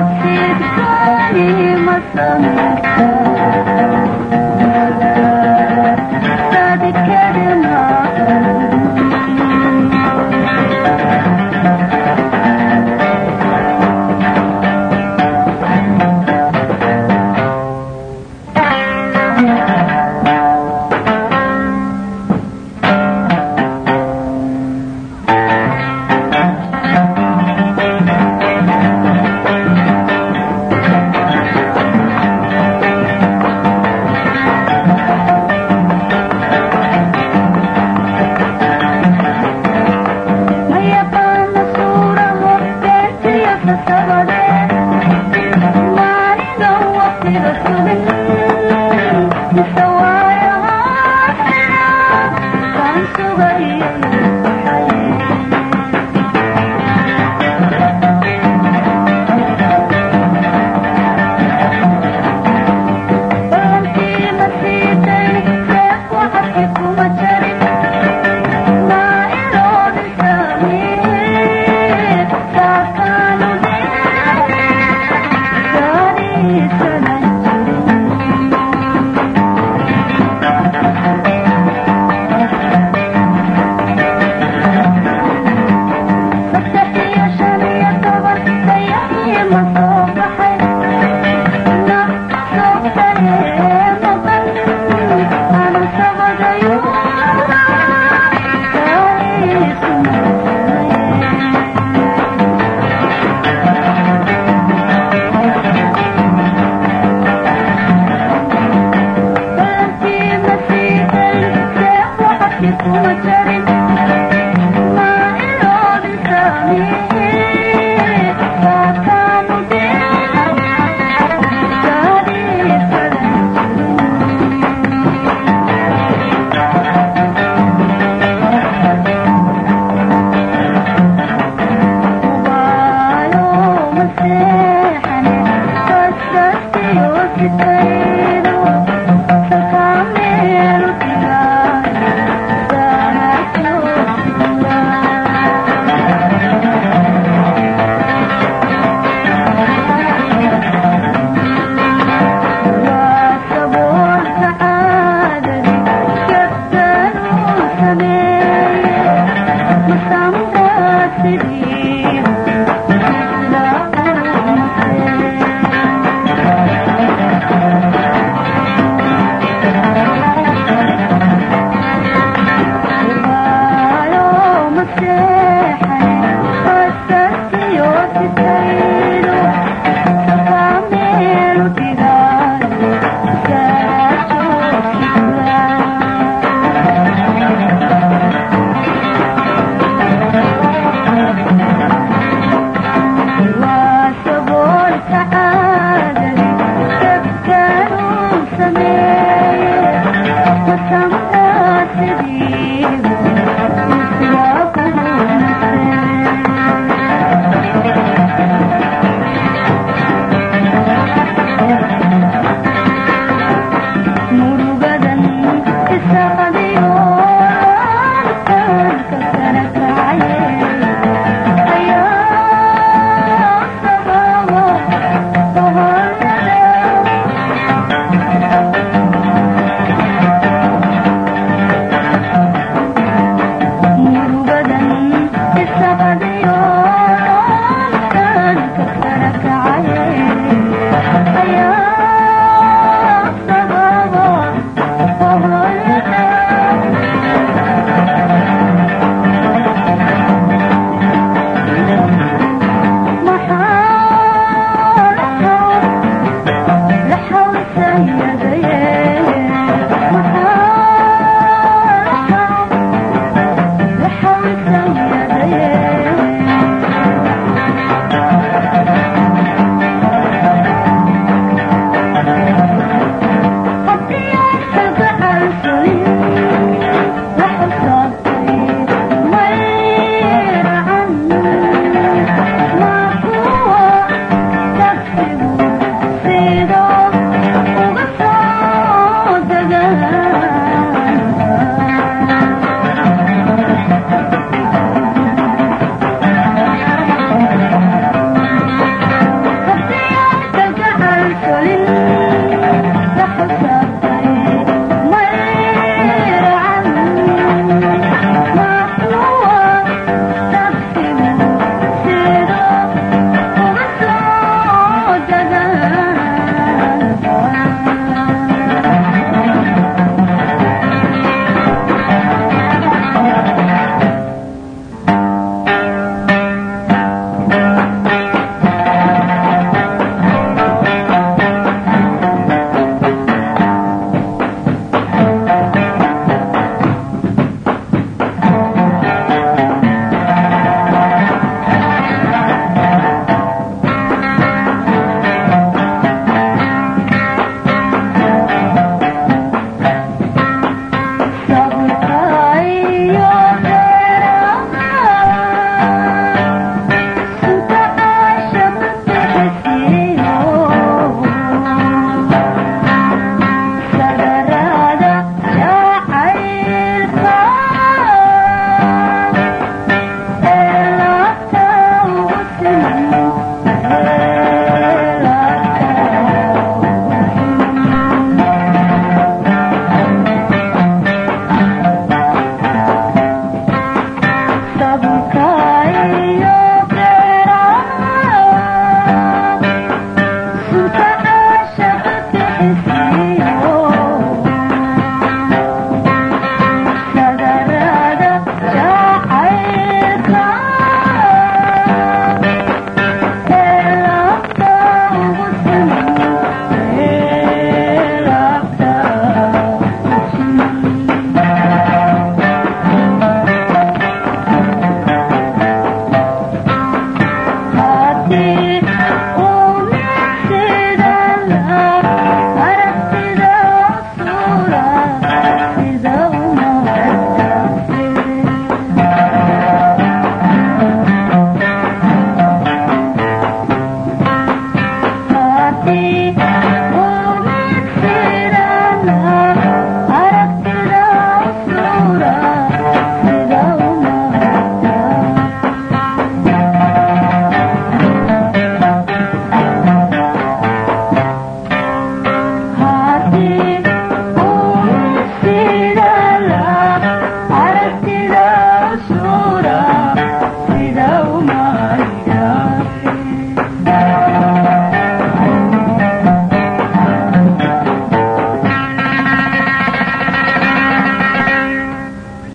Tirkani masam Tirkani masam ಚರಿ